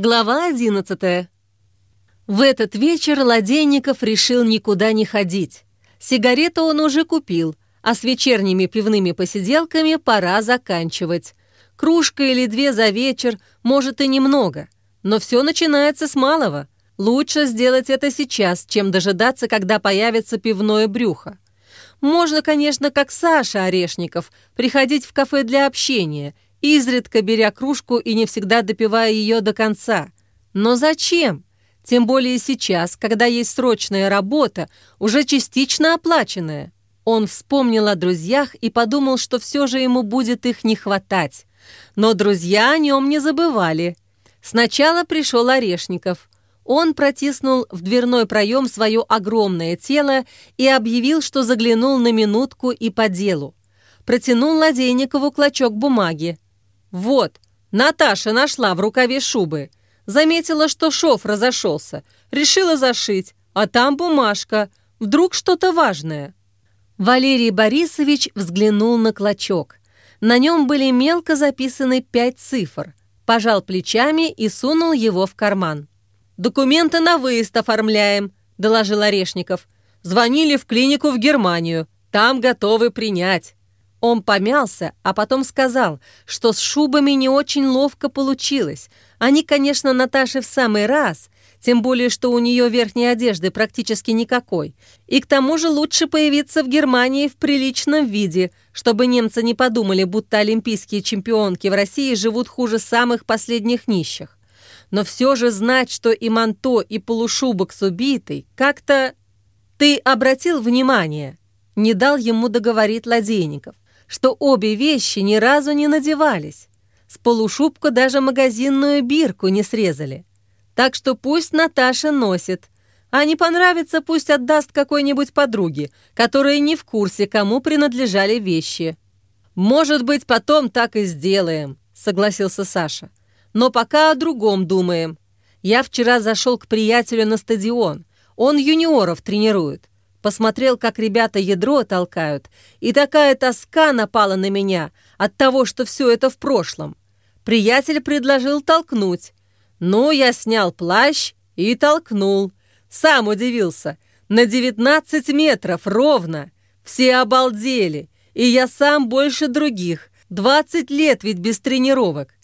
Глава 11. В этот вечер Ладейников решил никуда не ходить. Сигарету он уже купил, а с вечерними пивными посиделками пора заканчивать. Кружка или две за вечер, может и немного. Но все начинается с малого. Лучше сделать это сейчас, чем дожидаться, когда появится пивное брюхо. Можно, конечно, как Саша Орешников, приходить в кафе для общения – изредка беря кружку и не всегда допивая ее до конца. Но зачем? Тем более сейчас, когда есть срочная работа, уже частично оплаченная. Он вспомнил о друзьях и подумал, что все же ему будет их не хватать. Но друзья о нем не забывали. Сначала пришел Орешников. Он протиснул в дверной проем свое огромное тело и объявил, что заглянул на минутку и по делу. Протянул Ладейникову клочок бумаги. «Вот, Наташа нашла в рукаве шубы. Заметила, что шов разошелся. Решила зашить, а там бумажка. Вдруг что-то важное». Валерий Борисович взглянул на клочок. На нем были мелко записаны пять цифр. Пожал плечами и сунул его в карман. «Документы на выезд оформляем», – доложил Орешников. «Звонили в клинику в Германию. Там готовы принять». Он помялся, а потом сказал, что с шубами не очень ловко получилось. Они, конечно, Наташе в самый раз, тем более, что у нее верхней одежды практически никакой. И к тому же лучше появиться в Германии в приличном виде, чтобы немцы не подумали, будто олимпийские чемпионки в России живут хуже самых последних нищих. Но все же знать, что и манто, и полушубок с убитой, как-то... Ты обратил внимание? Не дал ему договорить Ладейников что обе вещи ни разу не надевались. С полушубку даже магазинную бирку не срезали. Так что пусть Наташа носит. А не понравится, пусть отдаст какой-нибудь подруге, которая не в курсе, кому принадлежали вещи. «Может быть, потом так и сделаем», — согласился Саша. «Но пока о другом думаем. Я вчера зашел к приятелю на стадион. Он юниоров тренирует. Посмотрел, как ребята ядро толкают, и такая тоска напала на меня от того, что все это в прошлом. Приятель предложил толкнуть. Ну, я снял плащ и толкнул. Сам удивился. На 19 метров ровно. Все обалдели. И я сам больше других. 20 лет ведь без тренировок.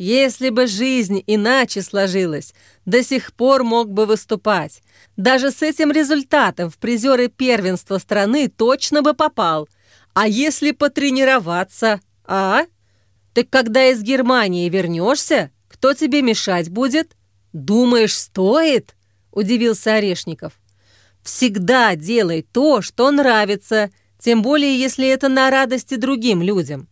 Если бы жизнь иначе сложилась, до сих пор мог бы выступать. Даже с этим результатом в призеры первенства страны точно бы попал. А если потренироваться, а? Ты когда из Германии вернешься, кто тебе мешать будет? Думаешь, стоит? Удивился Орешников. Всегда делай то, что нравится, тем более если это на радости другим людям.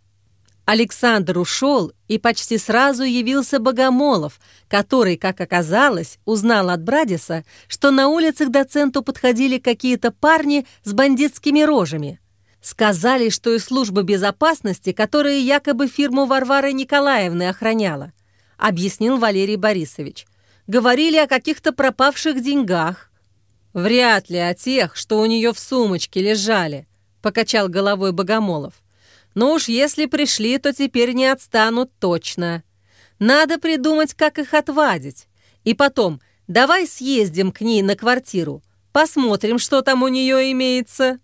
Александр ушел, и почти сразу явился Богомолов, который, как оказалось, узнал от Брадиса, что на улицах доценту подходили какие-то парни с бандитскими рожами. Сказали, что из службы безопасности, которая якобы фирму Варвары Николаевны охраняла, объяснил Валерий Борисович. Говорили о каких-то пропавших деньгах. Вряд ли о тех, что у нее в сумочке лежали, покачал головой Богомолов. Но уж если пришли, то теперь не отстанут точно. Надо придумать, как их отвадить. И потом, давай съездим к ней на квартиру, посмотрим, что там у нее имеется.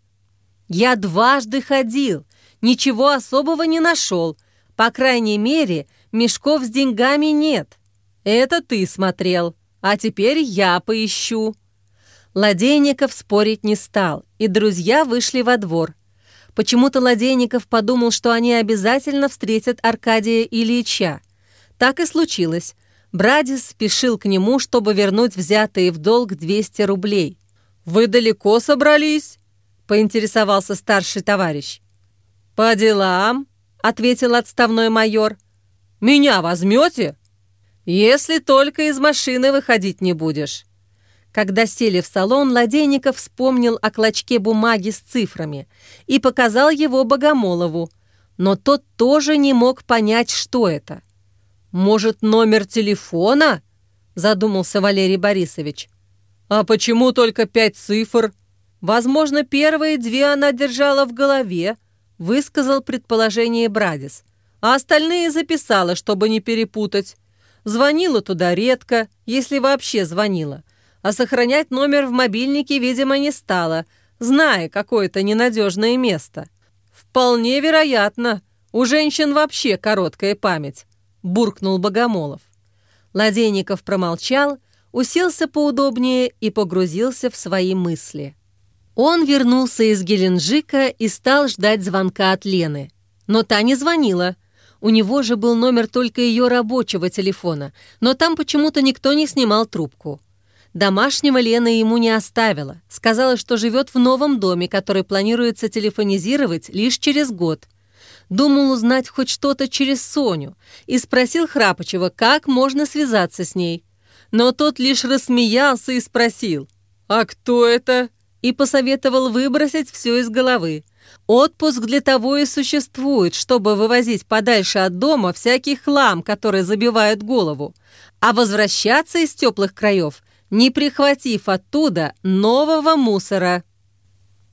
Я дважды ходил, ничего особого не нашел. По крайней мере, мешков с деньгами нет. Это ты смотрел, а теперь я поищу. Ладейников спорить не стал, и друзья вышли во двор – Почему-то Ладейников подумал, что они обязательно встретят Аркадия Ильича. Так и случилось. Брадис спешил к нему, чтобы вернуть взятые в долг 200 рублей. «Вы далеко собрались?» – поинтересовался старший товарищ. «По делам», – ответил отставной майор. «Меня возьмете?» «Если только из машины выходить не будешь». Когда сели в салон, Ладейников вспомнил о клочке бумаги с цифрами и показал его Богомолову, но тот тоже не мог понять, что это. «Может, номер телефона?» – задумался Валерий Борисович. «А почему только пять цифр?» «Возможно, первые две она держала в голове», – высказал предположение Брадис. «А остальные записала, чтобы не перепутать. Звонила туда редко, если вообще звонила. А сохранять номер в мобильнике, видимо, не стала, зная какое-то ненадежное место. Вполне вероятно, у женщин вообще короткая память, буркнул Богомолов. Ладейников промолчал, уселся поудобнее и погрузился в свои мысли. Он вернулся из Геленджика и стал ждать звонка от Лены. Но та не звонила. У него же был номер только ее рабочего телефона, но там почему-то никто не снимал трубку. Домашнего Лена ему не оставила. Сказала, что живет в новом доме, который планируется телефонизировать лишь через год. Думал узнать хоть что-то через Соню и спросил Храпочева, как можно связаться с ней. Но тот лишь рассмеялся и спросил, «А кто это?» и посоветовал выбросить все из головы. Отпуск для того и существует, чтобы вывозить подальше от дома всякий хлам, который забивает голову, а возвращаться из теплых краев, не прихватив оттуда нового мусора.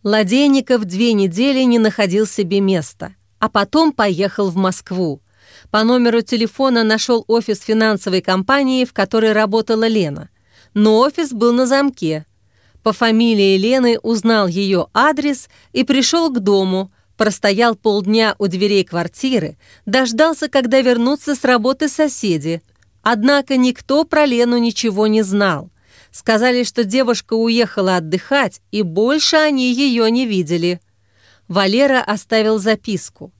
Ладейников две недели не находил себе места, а потом поехал в Москву. По номеру телефона нашел офис финансовой компании, в которой работала Лена. Но офис был на замке – по фамилии Лены узнал ее адрес и пришел к дому, простоял полдня у дверей квартиры, дождался, когда вернутся с работы соседи. Однако никто про Лену ничего не знал. Сказали, что девушка уехала отдыхать, и больше они ее не видели. Валера оставил записку.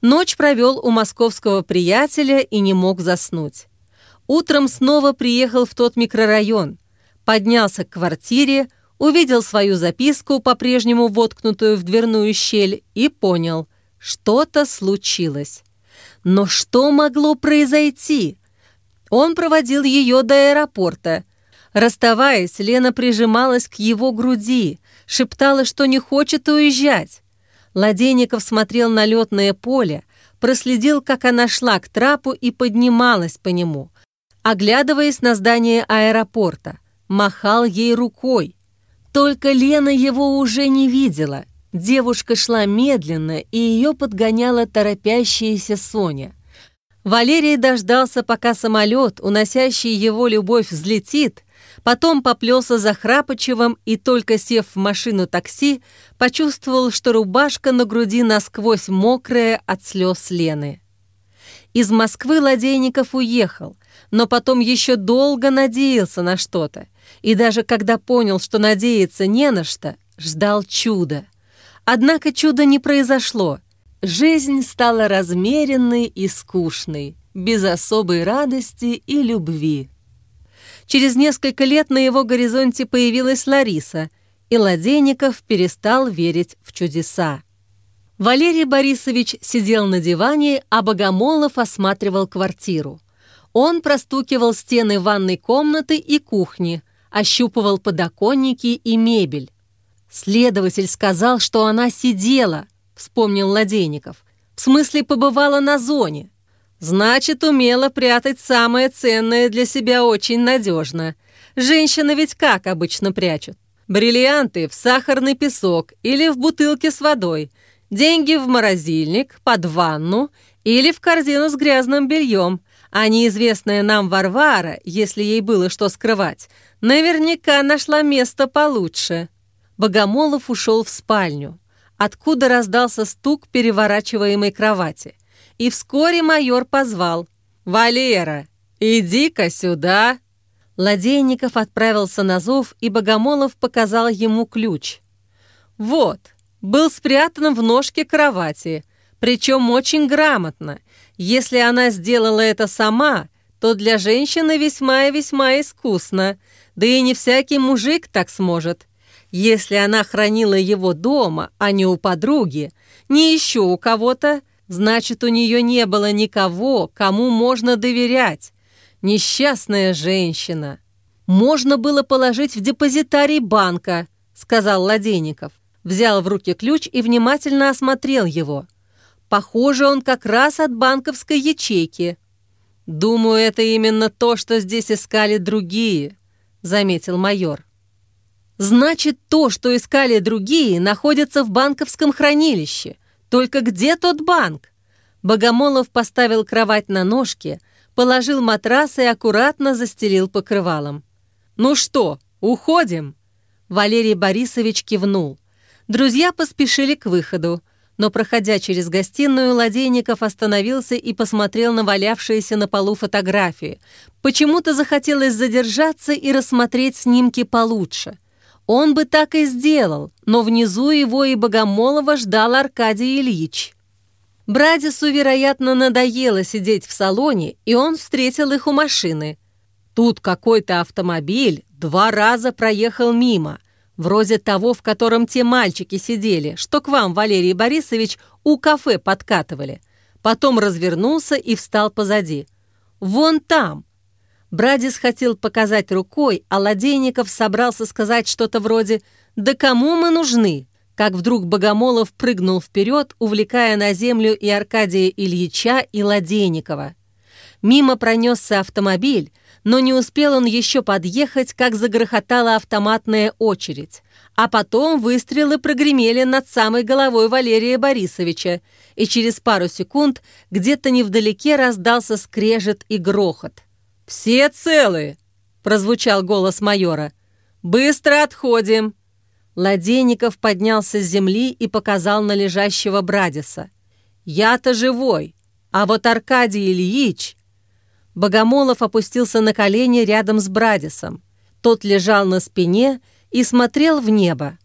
Ночь провел у московского приятеля и не мог заснуть. Утром снова приехал в тот микрорайон. Поднялся к квартире, увидел свою записку, по-прежнему воткнутую в дверную щель, и понял, что-то случилось. Но что могло произойти? Он проводил ее до аэропорта. Расставаясь, Лена прижималась к его груди, шептала, что не хочет уезжать. Ладейников смотрел на летное поле, проследил, как она шла к трапу и поднималась по нему, оглядываясь на здание аэропорта, махал ей рукой. Только Лена его уже не видела. Девушка шла медленно, и ее подгоняла торопящаяся Соня. Валерий дождался, пока самолет, уносящий его любовь, взлетит, потом поплелся за Храпочевым и, только сев в машину такси, почувствовал, что рубашка на груди насквозь мокрая от слез Лены. Из Москвы Ладейников уехал, но потом еще долго надеялся на что-то и даже когда понял, что надеяться не на что, ждал чуда. Однако чуда не произошло. Жизнь стала размеренной и скучной, без особой радости и любви. Через несколько лет на его горизонте появилась Лариса, и Ладейников перестал верить в чудеса. Валерий Борисович сидел на диване, а Богомолов осматривал квартиру. Он простукивал стены ванной комнаты и кухни, ощупывал подоконники и мебель. Следователь сказал, что она сидела, вспомнил Ладейников. В смысле, побывала на зоне. Значит, умела прятать самое ценное для себя очень надежно. Женщины ведь как обычно прячут? Бриллианты в сахарный песок или в бутылке с водой, деньги в морозильник, под ванну или в корзину с грязным бельем, а неизвестная нам Варвара, если ей было что скрывать, наверняка нашла место получше. Богомолов ушел в спальню, откуда раздался стук переворачиваемой кровати. И вскоре майор позвал. «Валера, иди-ка сюда!» Ладейников отправился на зов, и Богомолов показал ему ключ. «Вот, был спрятан в ножке кровати, причем очень грамотно, если она сделала это сама, то для женщины весьма и весьма искусно, да и не всякий мужик так сможет. Если она хранила его дома, а не у подруги, не еще у кого-то, значит, у нее не было никого, кому можно доверять. Несчастная женщина. Можно было положить в депозитарий банка, сказал Ладейников. Взял в руки ключ и внимательно осмотрел его – Похоже, он как раз от банковской ячейки. Думаю, это именно то, что здесь искали другие, заметил майор. Значит, то, что искали другие, находится в банковском хранилище. Только где тот банк? Богомолов поставил кровать на ножки, положил матрас и аккуратно застелил покрывалом. «Ну что, уходим?» Валерий Борисович кивнул. Друзья поспешили к выходу, но, проходя через гостиную, Ладейников остановился и посмотрел на валявшиеся на полу фотографии. Почему-то захотелось задержаться и рассмотреть снимки получше. Он бы так и сделал, но внизу его и Богомолова ждал Аркадий Ильич. Брадису, вероятно, надоело сидеть в салоне, и он встретил их у машины. Тут какой-то автомобиль два раза проехал мимо, вроде того, в котором те мальчики сидели, что к вам, Валерий Борисович, у кафе подкатывали. Потом развернулся и встал позади. «Вон там!» Брадис хотел показать рукой, а Ладейников собрался сказать что-то вроде «Да кому мы нужны?» как вдруг Богомолов прыгнул вперед, увлекая на землю и Аркадия Ильича, и Ладейникова. Мимо пронесся автомобиль, но не успел он еще подъехать, как загрохотала автоматная очередь. А потом выстрелы прогремели над самой головой Валерия Борисовича, и через пару секунд где-то невдалеке раздался скрежет и грохот. «Все целы!» — прозвучал голос майора. «Быстро отходим!» Ладейников поднялся с земли и показал на лежащего Брадиса. «Я-то живой, а вот Аркадий Ильич...» Богомолов опустился на колени рядом с Брадисом. Тот лежал на спине и смотрел в небо.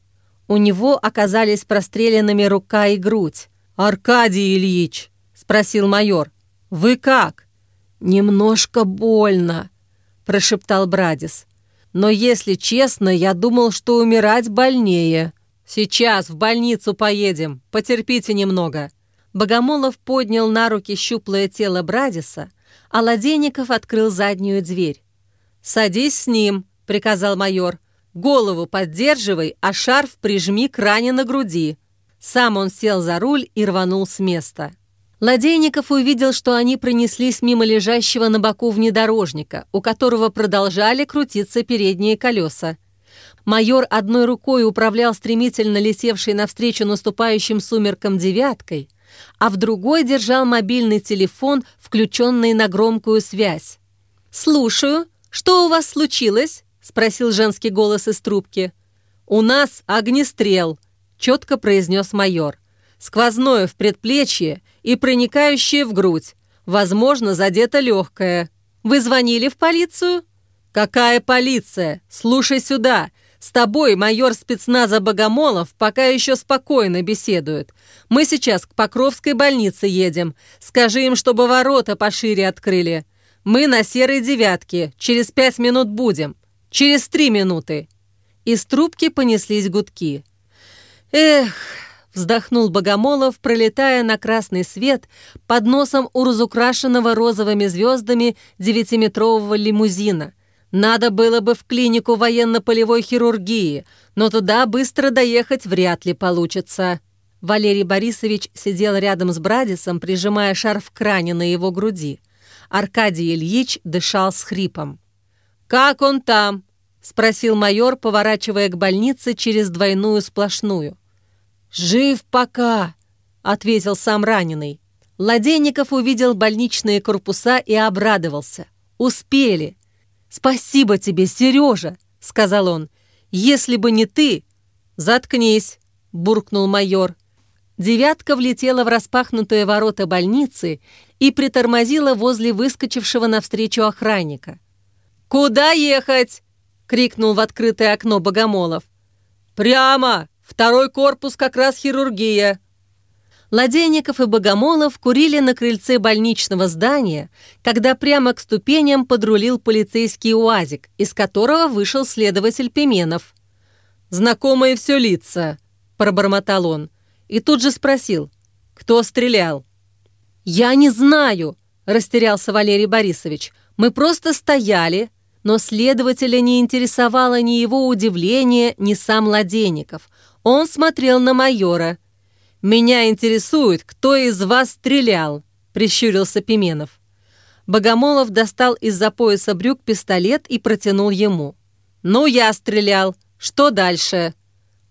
У него оказались простреленными рука и грудь. «Аркадий Ильич!» — спросил майор. «Вы как?» «Немножко больно», — прошептал Брадис. Но, если честно, я думал, что умирать больнее. Сейчас в больницу поедем, потерпите немного». Богомолов поднял на руки щуплое тело Брадиса, а Ладейников открыл заднюю дверь. «Садись с ним», — приказал майор. «Голову поддерживай, а шарф прижми к ране на груди». Сам он сел за руль и рванул с места. Ладейников увидел, что они пронеслись мимо лежащего на боку внедорожника, у которого продолжали крутиться передние колеса. Майор одной рукой управлял стремительно летевшей навстречу наступающим сумеркам девяткой, а в другой держал мобильный телефон, включенный на громкую связь. «Слушаю. Что у вас случилось?» — спросил женский голос из трубки. «У нас огнестрел», — четко произнес майор. «Сквозное в предплечье и проникающее в грудь. Возможно, задето легкое. Вы звонили в полицию? Какая полиция? Слушай сюда. С тобой майор спецназа Богомолов пока еще спокойно беседует. Мы сейчас к Покровской больнице едем. Скажи им, чтобы ворота пошире открыли. Мы на серой девятке. Через пять минут будем. Через три минуты. Из трубки понеслись гудки. Эх, Вздохнул Богомолов, пролетая на красный свет под носом у разукрашенного розовыми звездами девятиметрового лимузина. Надо было бы в клинику военно-полевой хирургии, но туда быстро доехать вряд ли получится. Валерий Борисович сидел рядом с Брадисом, прижимая шарф к ране на его груди. Аркадий Ильич дышал с хрипом. «Как он там?» — спросил майор, поворачивая к больнице через двойную сплошную. «Жив пока», — ответил сам раненый. Ладейников увидел больничные корпуса и обрадовался. «Успели!» «Спасибо тебе, Сережа!» — сказал он. «Если бы не ты...» «Заткнись!» — буркнул майор. Девятка влетела в распахнутые ворота больницы и притормозила возле выскочившего навстречу охранника. «Куда ехать?» — крикнул в открытое окно Богомолов. «Прямо!» Второй корпус как раз хирургия». Ладейников и Богомолов курили на крыльце больничного здания, когда прямо к ступеням подрулил полицейский УАЗик, из которого вышел следователь Пименов. «Знакомые все лица», — пробормотал он, и тут же спросил, «Кто стрелял?» «Я не знаю», — растерялся Валерий Борисович. «Мы просто стояли, но следователя не интересовало ни его удивление, ни сам Ладейников. Он смотрел на майора. «Меня интересует, кто из вас стрелял», — прищурился Пименов. Богомолов достал из-за пояса брюк пистолет и протянул ему. «Ну, я стрелял. Что дальше?»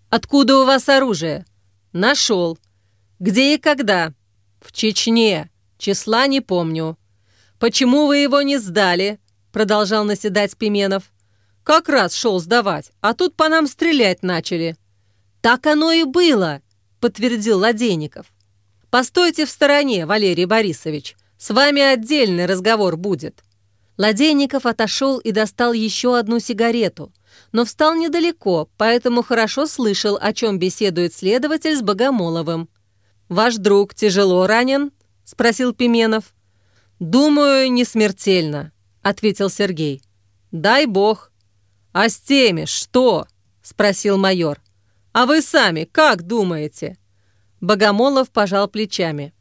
«Откуда у вас оружие?» «Нашел». «Где и когда?» «В Чечне. Числа не помню». «Почему вы его не сдали?» — продолжал наседать Пименов. «Как раз шел сдавать, а тут по нам стрелять начали». «Так оно и было», — подтвердил Ладейников. «Постойте в стороне, Валерий Борисович. С вами отдельный разговор будет». Ладейников отошел и достал еще одну сигарету, но встал недалеко, поэтому хорошо слышал, о чем беседует следователь с Богомоловым. «Ваш друг тяжело ранен?» — спросил Пименов. «Думаю, не смертельно», — ответил Сергей. «Дай бог». «А с теми что?» — спросил майор. «А вы сами как думаете?» Богомолов пожал плечами.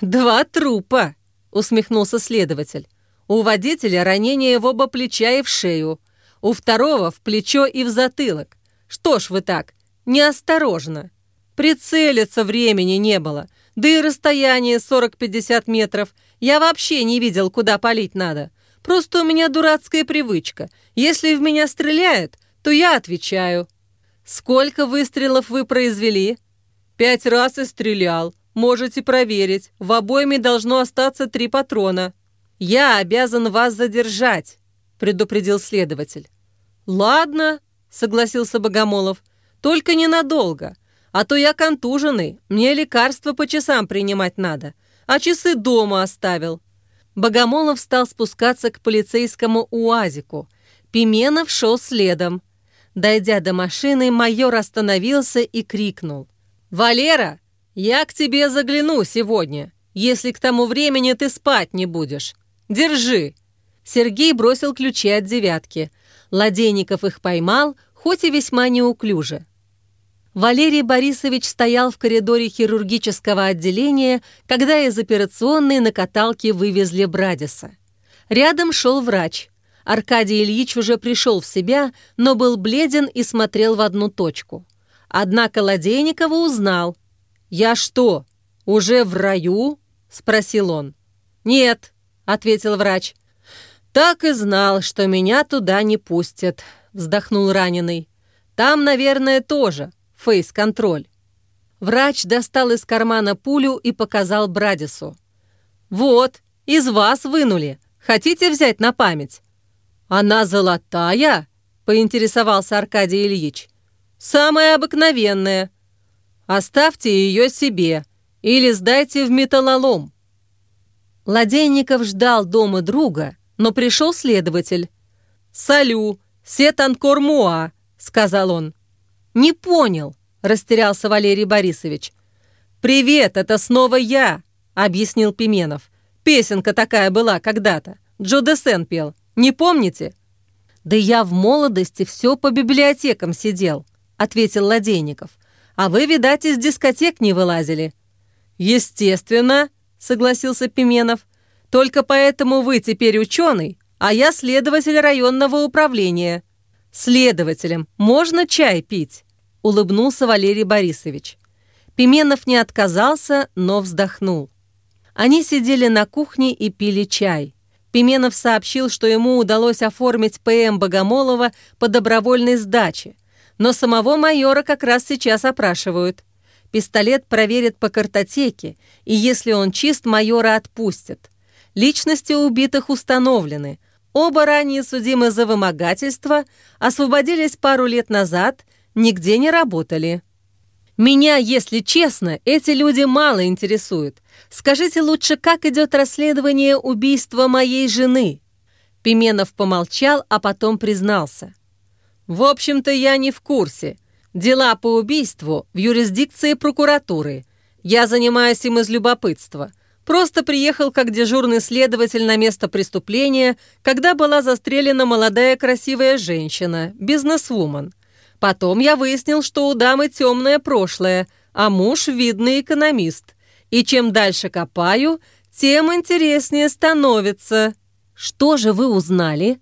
«Два трупа», — усмехнулся следователь. «У водителя ранение в оба плеча и в шею, у второго в плечо и в затылок. Что ж вы так, неосторожно. Прицелиться времени не было, да и расстояние 40-50 метров. Я вообще не видел, куда палить надо. Просто у меня дурацкая привычка. Если в меня стреляют, то я отвечаю. Сколько выстрелов вы произвели? Пять раз и стрелял. Можете проверить. В обойме должно остаться три патрона. Я обязан вас задержать, предупредил следователь. Ладно, согласился Богомолов. Только ненадолго. А то я контуженный, мне лекарства по часам принимать надо, а часы дома оставил. Богомолов стал спускаться к полицейскому УАЗику. Пименов шел следом. Дойдя до машины, майор остановился и крикнул. «Валера, я к тебе загляну сегодня, если к тому времени ты спать не будешь. Держи!» Сергей бросил ключи от девятки. Ладейников их поймал, хоть и весьма неуклюже. Валерий Борисович стоял в коридоре хирургического отделения, когда из операционной на каталке вывезли Брадиса. Рядом шел врач. Аркадий Ильич уже пришел в себя, но был бледен и смотрел в одну точку. Однако Ладейникова узнал. «Я что, уже в раю?» – спросил он. «Нет», – ответил врач. «Так и знал, что меня туда не пустят», – вздохнул раненый. «Там, наверное, тоже фейс-контроль». Врач достал из кармана пулю и показал Брадису. «Вот, из вас вынули. Хотите взять на память?» «Она золотая?» – поинтересовался Аркадий Ильич. «Самая обыкновенная. Оставьте ее себе или сдайте в металлолом». Ладейников ждал дома друга, но пришел следователь. «Салю, сетанкор муа», — сказал он. «Не понял», — растерялся Валерий Борисович. «Привет, это снова я», — объяснил Пименов. «Песенка такая была когда-то. Джо Десен пел. Не помните?» «Да я в молодости все по библиотекам сидел», — ответил Ладейников. «А вы, видать, из дискотек не вылазили». «Естественно», — согласился Пименов. «Только поэтому вы теперь ученый, а я следователь районного управления». «Следователям можно чай пить?» — улыбнулся Валерий Борисович. Пименов не отказался, но вздохнул. Они сидели на кухне и пили чай. Пименов сообщил, что ему удалось оформить ПМ Богомолова по добровольной сдаче, но самого майора как раз сейчас опрашивают. Пистолет проверят по картотеке, и если он чист, майора отпустят. Личности убитых установлены. Оба ранее судимы за вымогательство, освободились пару лет назад, нигде не работали. Меня, если честно, эти люди мало интересуют. Скажите лучше, как идет расследование убийства моей жены?» Пименов помолчал, а потом признался. «В общем-то, я не в курсе. Дела по убийству в юрисдикции прокуратуры. Я занимаюсь им из любопытства. Просто приехал как дежурный следователь на место преступления, когда была застрелена молодая красивая женщина, бизнесвумен. Потом я выяснил, что у дамы темное прошлое, а муж – видный экономист. И чем дальше копаю, тем интереснее становится. Что же вы узнали?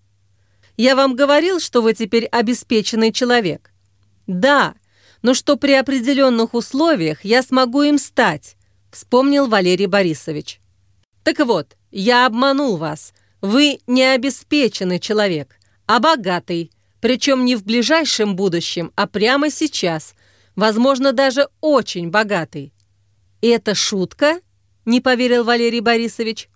Я вам говорил, что вы теперь обеспеченный человек. Да, но что при определенных условиях я смогу им стать, вспомнил Валерий Борисович. Так вот, я обманул вас. Вы не обеспеченный человек, а богатый, причем не в ближайшем будущем, а прямо сейчас. Возможно, даже очень богатый. «Это шутка?» – не поверил Валерий Борисович.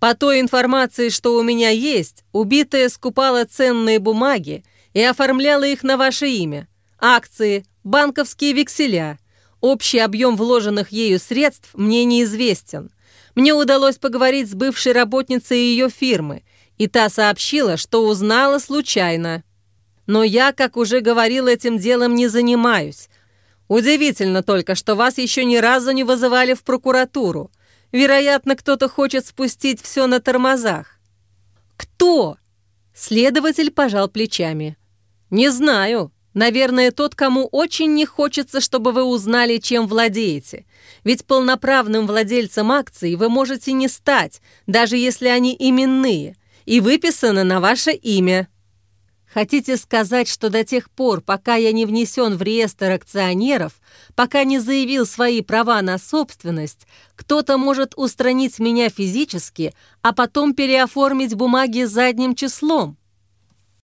По той информации, что у меня есть, убитая скупала ценные бумаги и оформляла их на ваше имя. Акции, банковские векселя. Общий объем вложенных ею средств мне неизвестен. Мне удалось поговорить с бывшей работницей ее фирмы, и та сообщила, что узнала случайно. Но я, как уже говорил, этим делом не занимаюсь. Удивительно только, что вас еще ни разу не вызывали в прокуратуру. Вероятно, кто-то хочет спустить все на тормозах. Кто? Следователь пожал плечами. Не знаю. Наверное, тот, кому очень не хочется, чтобы вы узнали, чем владеете. Ведь полноправным владельцем акций вы можете не стать, даже если они именные, и выписаны на ваше имя. Хотите сказать, что до тех пор, пока я не внесен в реестр акционеров, пока не заявил свои права на собственность, кто-то может устранить меня физически, а потом переоформить бумаги задним числом?